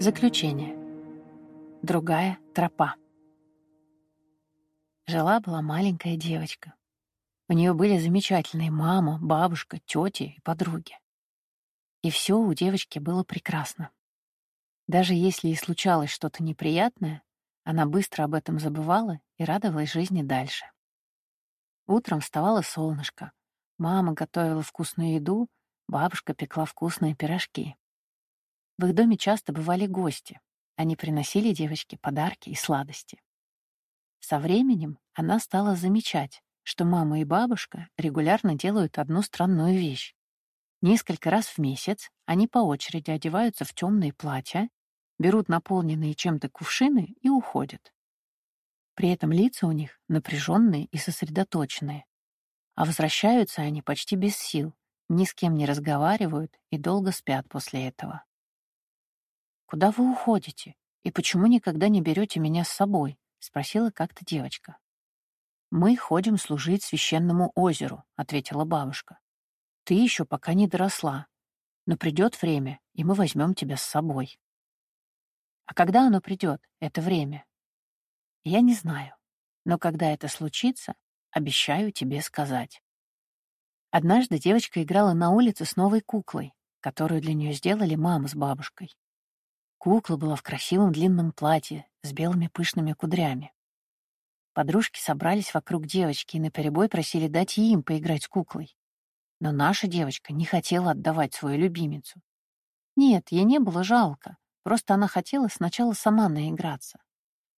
Заключение. Другая тропа. Жила-была маленькая девочка. У нее были замечательные мама, бабушка, тети и подруги. И все у девочки было прекрасно. Даже если и случалось что-то неприятное, она быстро об этом забывала и радовалась жизни дальше. Утром вставало солнышко. Мама готовила вкусную еду, бабушка пекла вкусные пирожки. В их доме часто бывали гости. Они приносили девочке подарки и сладости. Со временем она стала замечать, что мама и бабушка регулярно делают одну странную вещь. Несколько раз в месяц они по очереди одеваются в темные платья, берут наполненные чем-то кувшины и уходят. При этом лица у них напряженные и сосредоточенные. А возвращаются они почти без сил, ни с кем не разговаривают и долго спят после этого. «Куда вы уходите? И почему никогда не берете меня с собой?» — спросила как-то девочка. «Мы ходим служить священному озеру», — ответила бабушка. «Ты еще пока не доросла, но придет время, и мы возьмем тебя с собой». «А когда оно придет, это время?» «Я не знаю, но когда это случится, обещаю тебе сказать». Однажды девочка играла на улице с новой куклой, которую для нее сделали мама с бабушкой. Кукла была в красивом длинном платье с белыми пышными кудрями. Подружки собрались вокруг девочки и наперебой просили дать им поиграть с куклой. Но наша девочка не хотела отдавать свою любимицу. Нет, ей не было жалко, просто она хотела сначала сама наиграться.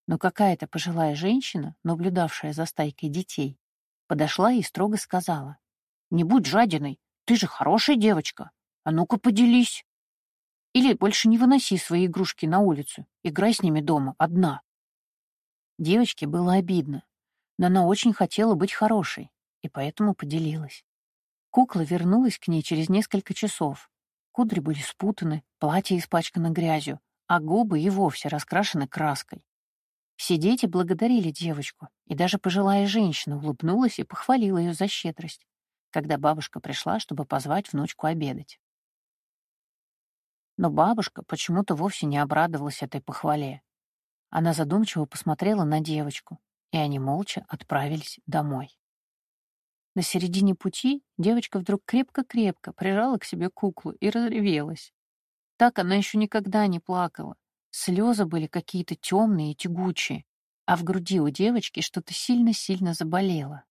Но какая-то пожилая женщина, наблюдавшая за стайкой детей, подошла и строго сказала, «Не будь жадиной, ты же хорошая девочка, а ну-ка поделись». Или больше не выноси свои игрушки на улицу, играй с ними дома, одна. Девочке было обидно, но она очень хотела быть хорошей, и поэтому поделилась. Кукла вернулась к ней через несколько часов. Кудри были спутаны, платье испачкано грязью, а губы и вовсе раскрашены краской. Все дети благодарили девочку, и даже пожилая женщина улыбнулась и похвалила ее за щедрость, когда бабушка пришла, чтобы позвать внучку обедать. Но бабушка почему-то вовсе не обрадовалась этой похвале. Она задумчиво посмотрела на девочку, и они молча отправились домой. На середине пути девочка вдруг крепко-крепко прижала к себе куклу и разревелась. Так она еще никогда не плакала. Слезы были какие-то темные и тягучие, а в груди у девочки что-то сильно-сильно заболело.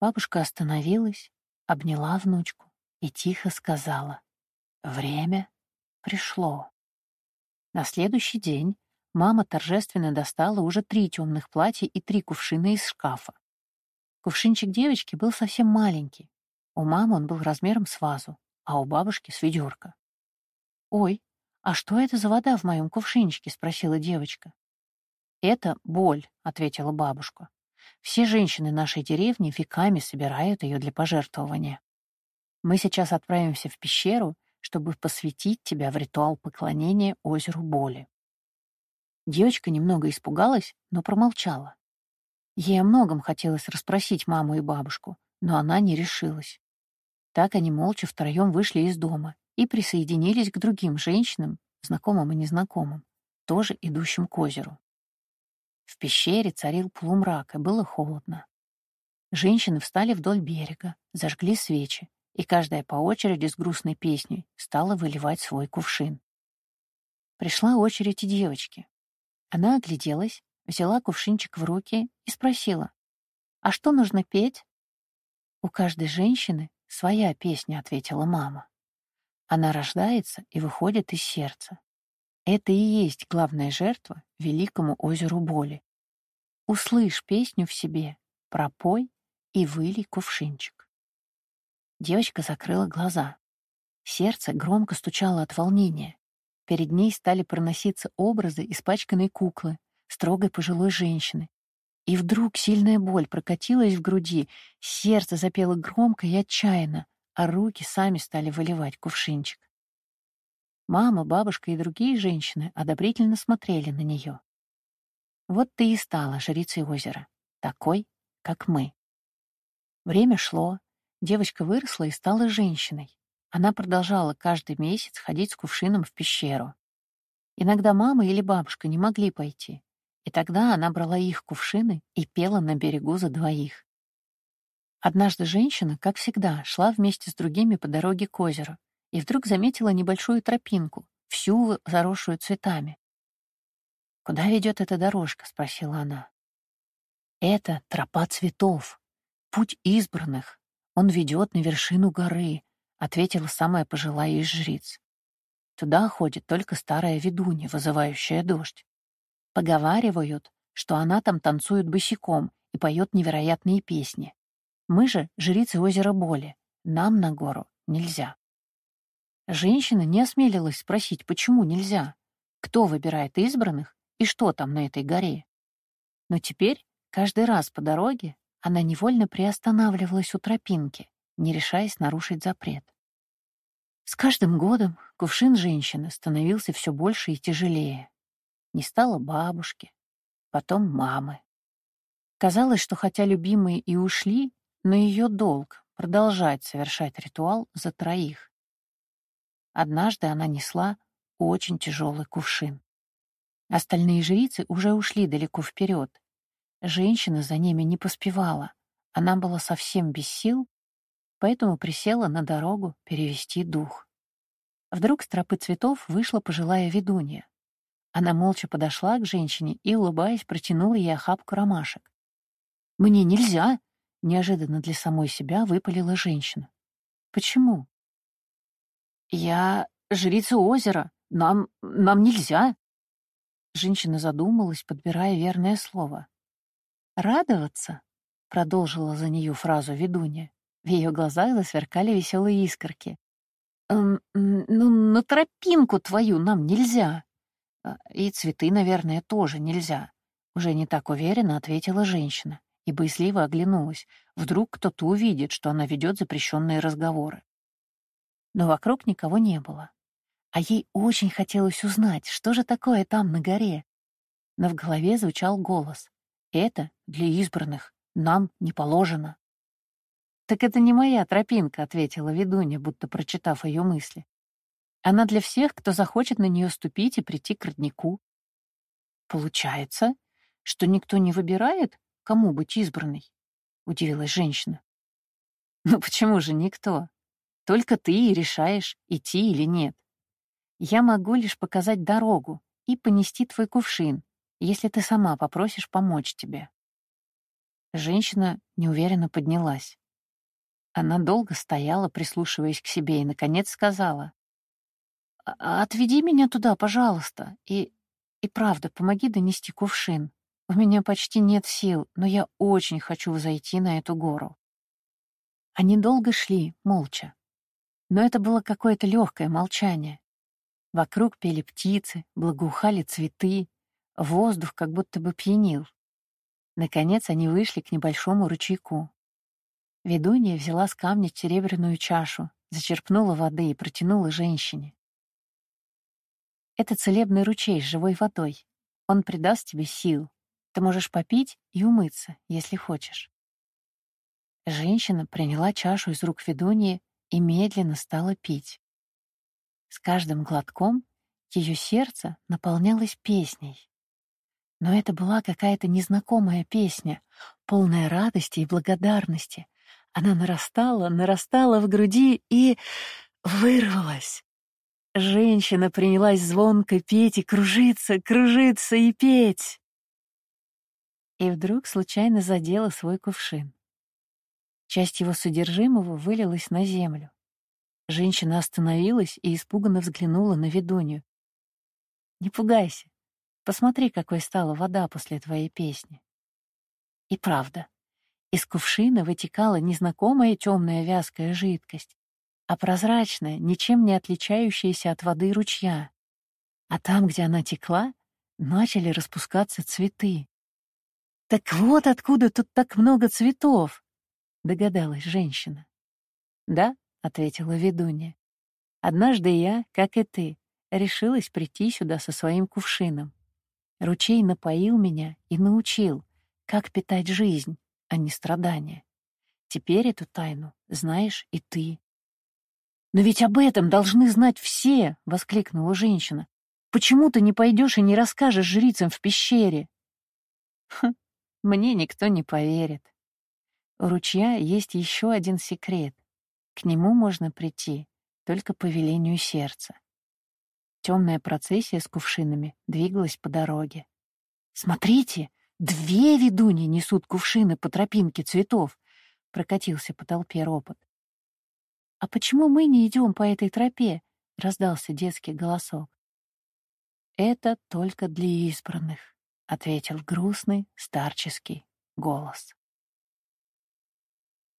Бабушка остановилась, обняла внучку и тихо сказала «Время пришло. На следующий день мама торжественно достала уже три темных платья и три кувшина из шкафа. Кувшинчик девочки был совсем маленький. У мамы он был размером с вазу, а у бабушки — с ведерка. «Ой, а что это за вода в моем кувшинчике?» — спросила девочка. «Это боль», — ответила бабушка. «Все женщины нашей деревни веками собирают ее для пожертвования. Мы сейчас отправимся в пещеру чтобы посвятить тебя в ритуал поклонения озеру боли. Девочка немного испугалась, но промолчала. Ей о многом хотелось расспросить маму и бабушку, но она не решилась. Так они молча втроем вышли из дома и присоединились к другим женщинам, знакомым и незнакомым, тоже идущим к озеру. В пещере царил полумрак, и было холодно. Женщины встали вдоль берега, зажгли свечи, и каждая по очереди с грустной песней стала выливать свой кувшин. Пришла очередь и девочки. Она огляделась, взяла кувшинчик в руки и спросила, «А что нужно петь?» «У каждой женщины своя песня», — ответила мама. «Она рождается и выходит из сердца. Это и есть главная жертва великому озеру боли. Услышь песню в себе, пропой и вылей кувшинчик. Девочка закрыла глаза. Сердце громко стучало от волнения. Перед ней стали проноситься образы испачканной куклы, строгой пожилой женщины. И вдруг сильная боль прокатилась в груди, сердце запело громко и отчаянно, а руки сами стали выливать кувшинчик. Мама, бабушка и другие женщины одобрительно смотрели на нее. Вот ты и стала жрицей озера, такой, как мы. Время шло, Девочка выросла и стала женщиной. Она продолжала каждый месяц ходить с кувшином в пещеру. Иногда мама или бабушка не могли пойти, и тогда она брала их кувшины и пела на берегу за двоих. Однажды женщина, как всегда, шла вместе с другими по дороге к озеру и вдруг заметила небольшую тропинку, всю заросшую цветами. «Куда ведет эта дорожка?» — спросила она. «Это тропа цветов, путь избранных. Он ведет на вершину горы», — ответила самая пожилая из жриц. Туда ходит только старая ведунья, вызывающая дождь. Поговаривают, что она там танцует босиком и поет невероятные песни. Мы же — жрицы озера Боли. Нам на гору нельзя. Женщина не осмелилась спросить, почему нельзя, кто выбирает избранных и что там на этой горе. Но теперь, каждый раз по дороге, она невольно приостанавливалась у тропинки, не решаясь нарушить запрет. С каждым годом кувшин женщины становился все больше и тяжелее. Не стало бабушки, потом мамы. Казалось, что хотя любимые и ушли, но ее долг — продолжать совершать ритуал за троих. Однажды она несла очень тяжелый кувшин. Остальные жрицы уже ушли далеко вперед. Женщина за ними не поспевала. Она была совсем без сил поэтому присела на дорогу перевести дух. Вдруг с тропы цветов вышла пожилая ведунья. Она молча подошла к женщине и, улыбаясь, протянула ей охапку ромашек. «Мне нельзя!» — неожиданно для самой себя выпалила женщина. «Почему?» «Я жрица озера. Нам... нам нельзя!» Женщина задумалась, подбирая верное слово. «Радоваться?» — продолжила за нее фразу ведунья. В ее глазах засверкали веселые искорки. «Ну, на тропинку твою нам нельзя. А, и цветы, наверное, тоже нельзя», — уже не так уверенно ответила женщина и боязливо оглянулась. Вдруг кто-то увидит, что она ведет запрещенные разговоры. Но вокруг никого не было. А ей очень хотелось узнать, что же такое там на горе. Но в голове звучал голос. «Это для избранных. Нам не положено». «Так это не моя тропинка», — ответила ведунья, будто прочитав ее мысли. «Она для всех, кто захочет на нее ступить и прийти к роднику». «Получается, что никто не выбирает, кому быть избранной?» — удивилась женщина. «Ну почему же никто? Только ты и решаешь, идти или нет. Я могу лишь показать дорогу и понести твой кувшин, если ты сама попросишь помочь тебе». Женщина неуверенно поднялась. Она долго стояла, прислушиваясь к себе, и, наконец, сказала. «А, «Отведи меня туда, пожалуйста, и... и правда, помоги донести кувшин. У меня почти нет сил, но я очень хочу взойти на эту гору». Они долго шли, молча. Но это было какое-то легкое молчание. Вокруг пели птицы, благоухали цветы, воздух как будто бы пьянил. Наконец они вышли к небольшому ручейку. Ведунья взяла с камня серебряную чашу, зачерпнула воды и протянула женщине. Это целебный ручей с живой водой. Он придаст тебе сил. Ты можешь попить и умыться, если хочешь. Женщина приняла чашу из рук ведуньи и медленно стала пить. С каждым глотком ее сердце наполнялось песней. Но это была какая-то незнакомая песня, полная радости и благодарности, она нарастала, нарастала в груди и вырвалась. Женщина принялась звонко петь и кружиться, кружиться и петь. И вдруг случайно задела свой кувшин. Часть его содержимого вылилась на землю. Женщина остановилась и испуганно взглянула на ведунью. «Не пугайся. Посмотри, какой стала вода после твоей песни». И правда, из кувшина вытекала незнакомая темная вязкая жидкость, а прозрачная, ничем не отличающаяся от воды ручья. А там, где она текла, начали распускаться цветы. «Так вот откуда тут так много цветов!» — догадалась женщина. «Да», — ответила ведунья. «Однажды я, как и ты, решилась прийти сюда со своим кувшином. Ручей напоил меня и научил, как питать жизнь а не страдания. Теперь эту тайну знаешь и ты. «Но ведь об этом должны знать все!» — воскликнула женщина. Почему ты не пойдешь и не расскажешь жрицам в пещере?» Хм, мне никто не поверит. У ручья есть еще один секрет. К нему можно прийти только по велению сердца. Темная процессия с кувшинами двигалась по дороге. «Смотрите, две ведуньи несут кувшины по тропинке цветов!» — прокатился по толпе ропот. «А почему мы не идем по этой тропе?» — раздался детский голосок. «Это только для избранных», — ответил грустный старческий голос.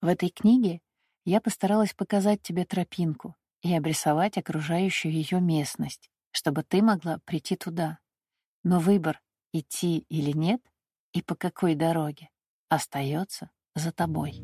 В этой книге я постаралась показать тебе тропинку и обрисовать окружающую ее местность, чтобы ты могла прийти туда. Но выбор, идти или нет, и по какой дороге, остается за тобой.